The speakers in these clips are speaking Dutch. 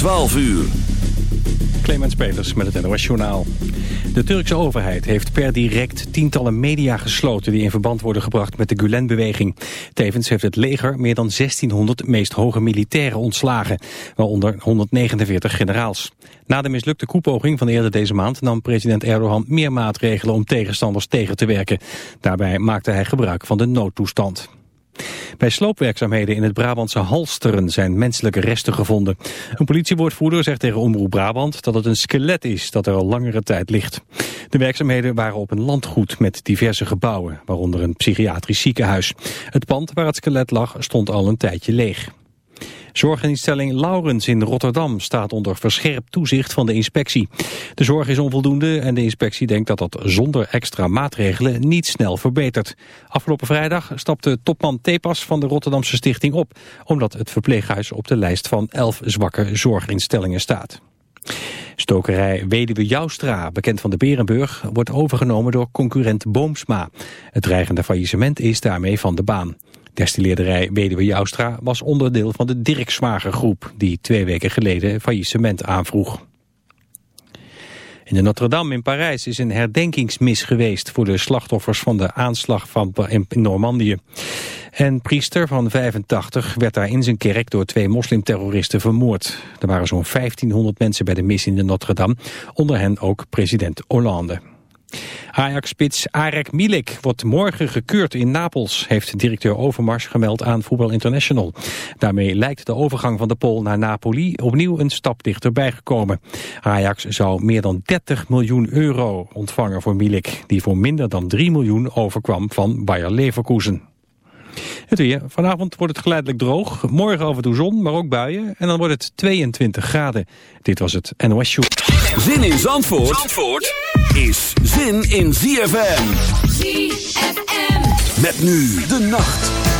12 uur. Clemens Peters met het NOS Journaal. De Turkse overheid heeft per direct tientallen media gesloten... die in verband worden gebracht met de Gulen-beweging. Tevens heeft het leger meer dan 1600 meest hoge militairen ontslagen... waaronder 149 generaals. Na de mislukte koepoging van eerder deze maand... nam president Erdogan meer maatregelen om tegenstanders tegen te werken. Daarbij maakte hij gebruik van de noodtoestand. Bij sloopwerkzaamheden in het Brabantse Halsteren zijn menselijke resten gevonden. Een politiewoordvoerder zegt tegen Omroep Brabant dat het een skelet is dat er al langere tijd ligt. De werkzaamheden waren op een landgoed met diverse gebouwen, waaronder een psychiatrisch ziekenhuis. Het pand waar het skelet lag stond al een tijdje leeg. Zorginstelling Laurens in Rotterdam staat onder verscherpt toezicht van de inspectie. De zorg is onvoldoende en de inspectie denkt dat dat zonder extra maatregelen niet snel verbetert. Afgelopen vrijdag stapte topman Tepas van de Rotterdamse stichting op, omdat het verpleeghuis op de lijst van elf zwakke zorginstellingen staat. Stokerij Weduwe Joustra, bekend van de Berenburg, wordt overgenomen door concurrent Boomsma. Het dreigende faillissement is daarmee van de baan. Destilleerderij Weduwe Joustra was onderdeel van de Dirk groep... die twee weken geleden faillissement aanvroeg. In de Notre-Dame in Parijs is een herdenkingsmis geweest... voor de slachtoffers van de aanslag van in Normandië. En priester van 85 werd daar in zijn kerk door twee moslimterroristen vermoord. Er waren zo'n 1500 mensen bij de mis in de Notre-Dame, onder hen ook president Hollande. Ajax-spits Arek Milik wordt morgen gekeurd in Napels, heeft directeur Overmars gemeld aan Voetbal International. Daarmee lijkt de overgang van de Pool naar Napoli opnieuw een stap dichterbij gekomen. Ajax zou meer dan 30 miljoen euro ontvangen voor Milik, die voor minder dan 3 miljoen overkwam van Bayer Leverkusen. Het weer. Vanavond wordt het geleidelijk droog. Morgen af en toe zon, maar ook buien. En dan wordt het 22 graden. Dit was het NOS Show. Zin in Zandvoort, Zandvoort is zin in ZFM. ZFM. Met nu de nacht.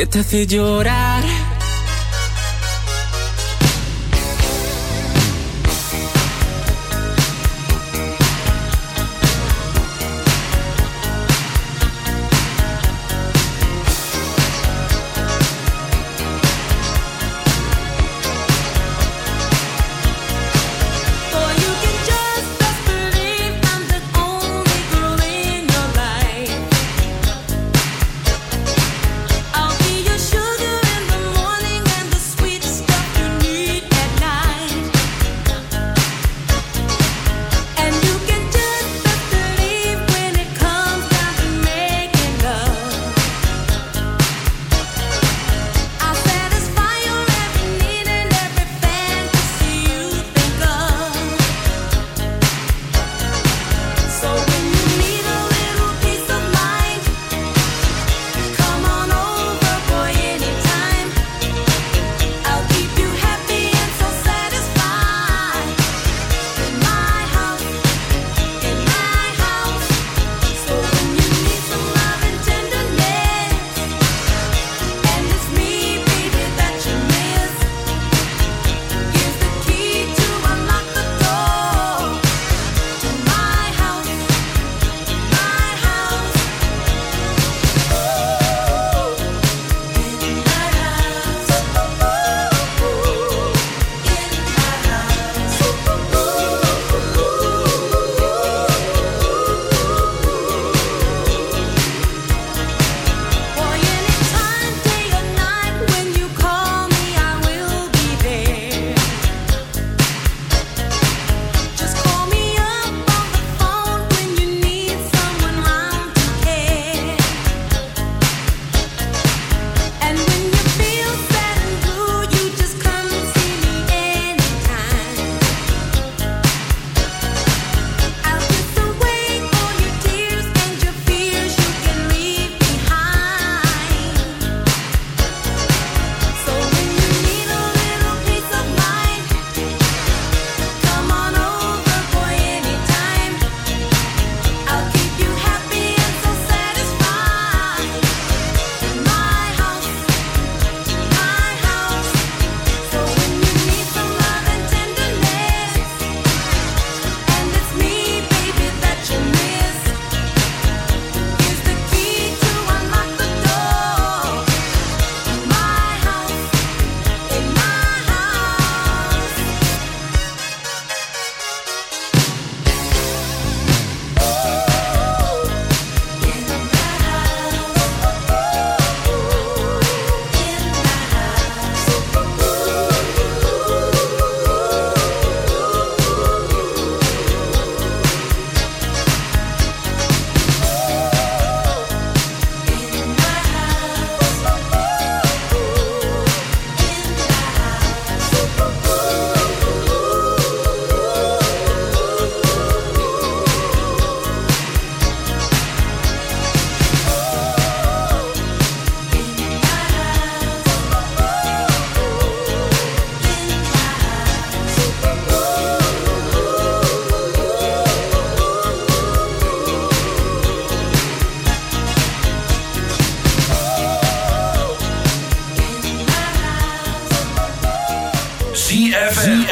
que te hace llorar.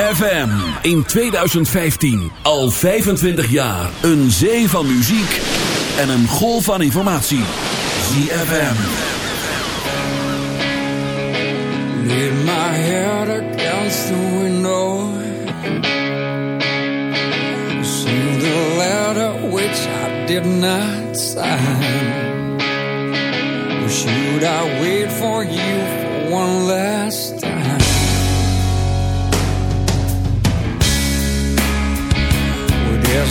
ZFM in 2015 al 25 jaar een zee van muziek en een golf van informatie. ZFM. Laid my head against the window. Sealed the letter which I did not sign. Should I wait for you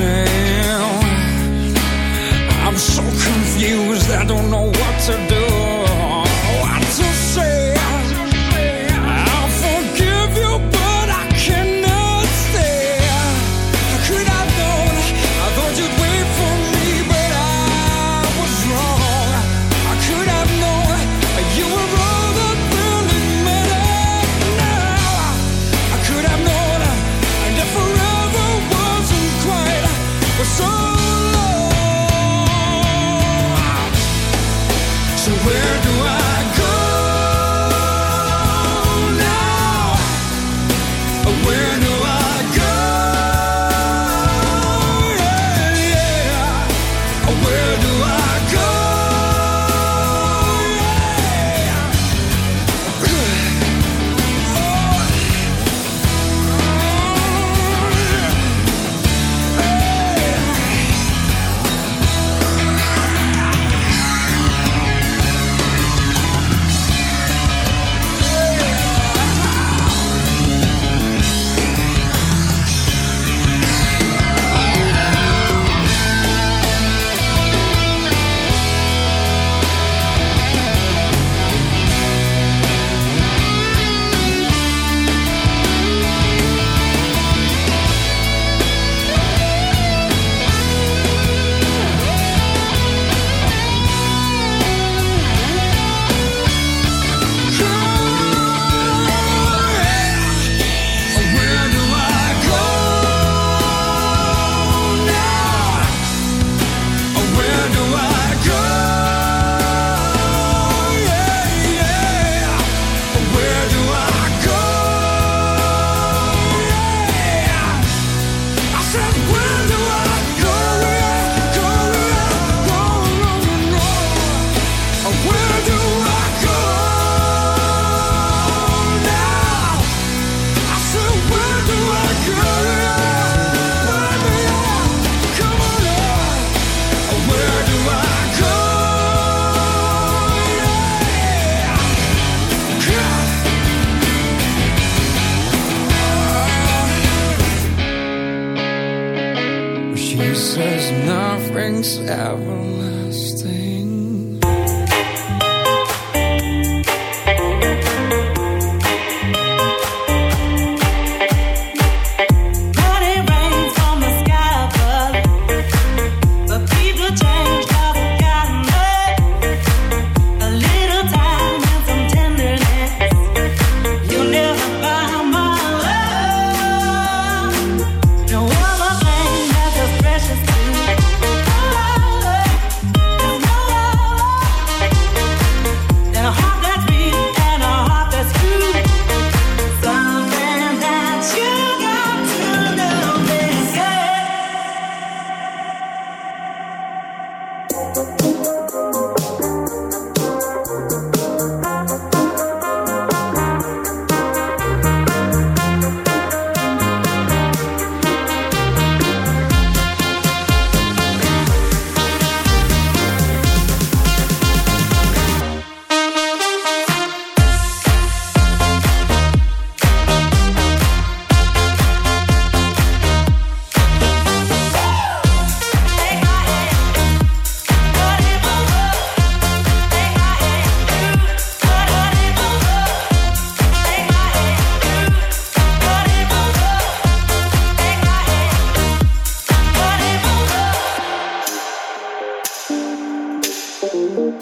dream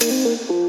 Música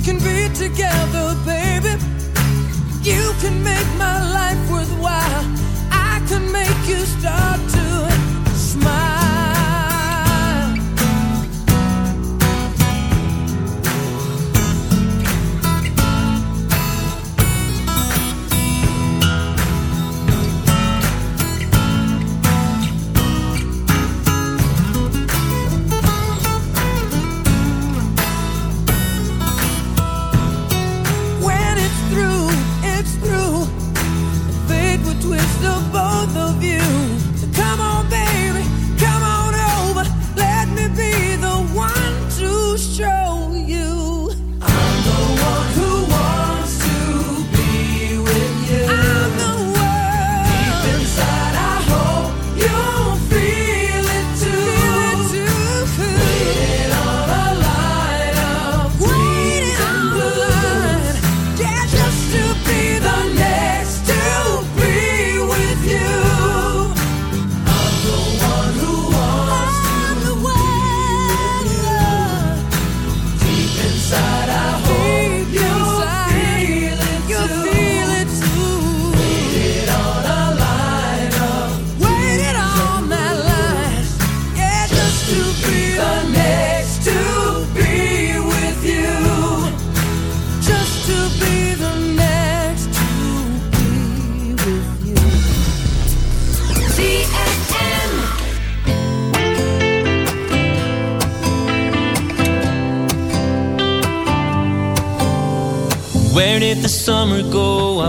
We can be together, baby. You can make my life worthwhile. I can make you start.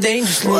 dangerously